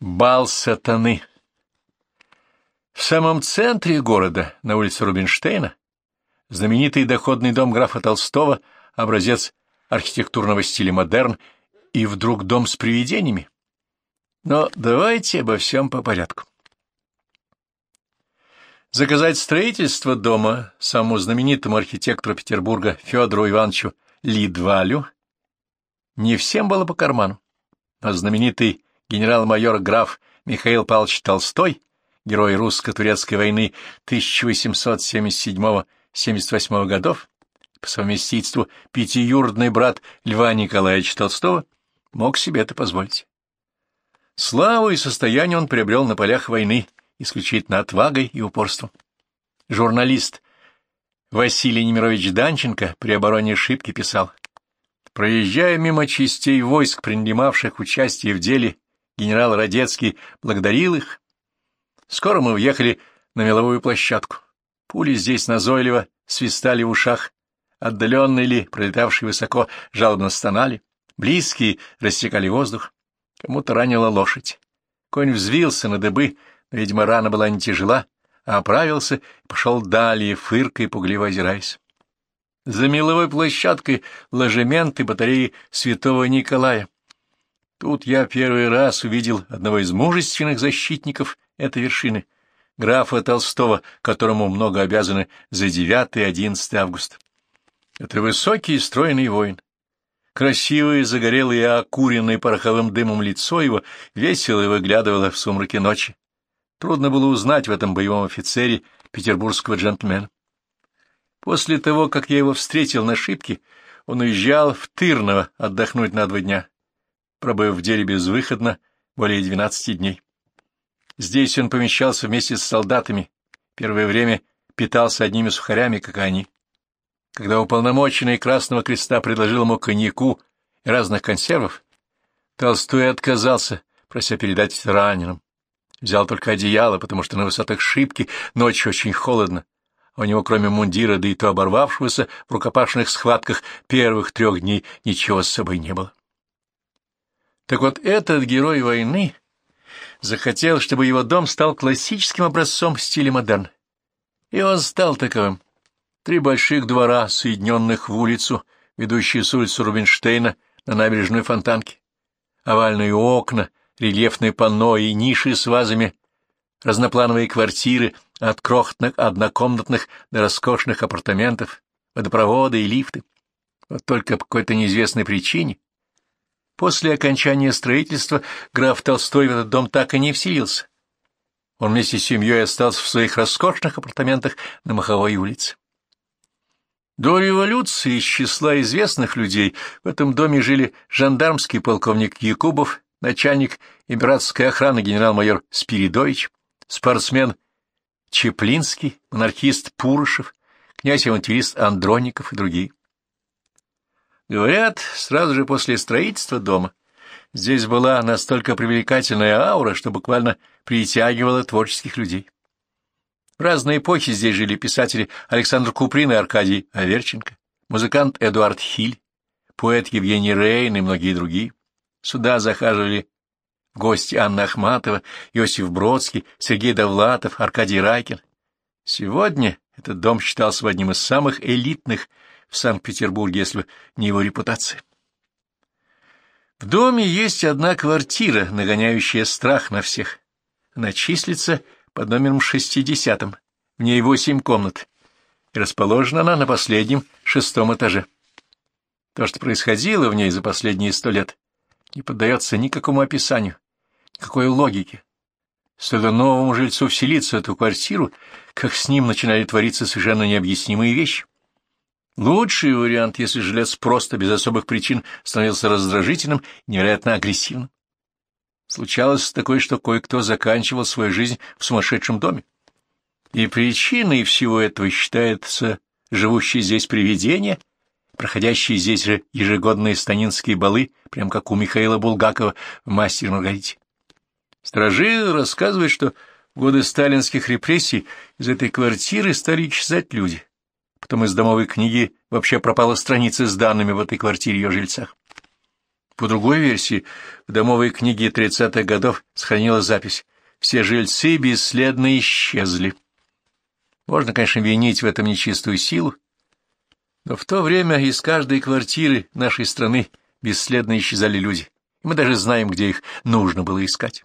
Бал сатаны. В самом центре города, на улице Рубинштейна, знаменитый доходный дом графа Толстого, образец архитектурного стиля модерн, и вдруг дом с привидениями. Но давайте обо всем по порядку. Заказать строительство дома самому знаменитому архитектору Петербурга Федору Ивановичу Лидвалю не всем было по карману, а знаменитый генерал-майор граф Михаил Павлович Толстой, герой русско-турецкой войны 1877-78 годов, по совместительству пятиюродный брат Льва Николаевича Толстого, мог себе это позволить. Славу и состояние он приобрел на полях войны, исключительно отвагой и упорством. Журналист Василий Немирович Данченко при обороне Шибки писал, «Проезжая мимо частей войск, принимавших участие в деле Генерал Радецкий благодарил их. Скоро мы въехали на меловую площадку. Пули здесь назойливо свистали в ушах, отдаленные ли, пролетавшие высоко, жалобно стонали, близкие рассекали воздух. Кому-то ранила лошадь. Конь взвился на дыбы, но, видимо, рана была не тяжела, а оправился и пошел далее, фыркой, пугливо озираясь. За меловой площадкой ложементы батареи святого Николая. Тут я первый раз увидел одного из мужественных защитников этой вершины, графа Толстого, которому много обязаны за 9 и 11 августа. Это высокий и стройный воин. Красивое, загорелое и окуренное пороховым дымом лицо его весело выглядывало в сумраке ночи. Трудно было узнать в этом боевом офицере петербургского джентльмена. После того, как я его встретил на шибке, он уезжал в Тырново отдохнуть на два дня пробыв в деле безвыходно более двенадцати дней. Здесь он помещался вместе с солдатами, первое время питался одними сухарями, как они. Когда уполномоченный Красного Креста предложил ему коньяку и разных консервов, Толстой отказался, прося передать раненым. Взял только одеяло, потому что на высотах шибки ночью очень холодно, а у него, кроме мундира, да и то оборвавшегося в рукопашных схватках первых трех дней, ничего с собой не было. Так вот, этот герой войны захотел, чтобы его дом стал классическим образцом в стиле модерн. И он стал таковым. Три больших двора, соединенных в улицу, ведущие с улицы Рубинштейна на набережной Фонтанки. Овальные окна, рельефные панно и ниши с вазами, разноплановые квартиры от крохотных однокомнатных до роскошных апартаментов, водопроводы и лифты. Вот только по какой-то неизвестной причине После окончания строительства граф Толстой в этот дом так и не вселился. Он вместе с семьей остался в своих роскошных апартаментах на Маховой улице. До революции из числа известных людей в этом доме жили жандармский полковник Якубов, начальник императорской охраны генерал-майор Спиридович, спортсмен Чеплинский, монархист Пурышев, князь-авантюрист Андроников и другие. Говорят, сразу же после строительства дома здесь была настолько привлекательная аура, что буквально притягивала творческих людей. В разные эпохи здесь жили писатели Александр Куприн и Аркадий Аверченко, музыкант Эдуард Хиль, поэт Евгений Рейн и многие другие. Сюда захаживали гости Анна Ахматова, Иосиф Бродский, Сергей Довлатов, Аркадий Райкин. Сегодня этот дом считался одним из самых элитных в Санкт-Петербурге, если не его репутация. В доме есть одна квартира, нагоняющая страх на всех. Она числится под номером шестидесятым, в ней восемь комнат, и расположена она на последнем шестом этаже. То, что происходило в ней за последние сто лет, не поддается никакому описанию, никакой логике. Стоило новому жильцу вселиться в эту квартиру, как с ним начинали твориться совершенно необъяснимые вещи. Лучший вариант, если жилец просто без особых причин становился раздражительным и невероятно агрессивным. Случалось такое, что кое-кто заканчивал свою жизнь в сумасшедшем доме. И причиной всего этого считается живущие здесь привидения, проходящие здесь же ежегодные станинские балы, прям как у Михаила Булгакова в «Мастере Маргарите». Стражи рассказывают, что в годы сталинских репрессий из этой квартиры стали исчезать люди. Потом из домовой книги вообще пропала страница с данными в этой квартире ее жильцах. По другой версии, в домовой книге 30-х годов сохранилась запись «Все жильцы бесследно исчезли». Можно, конечно, винить в этом нечистую силу, но в то время из каждой квартиры нашей страны бесследно исчезали люди, и мы даже знаем, где их нужно было искать.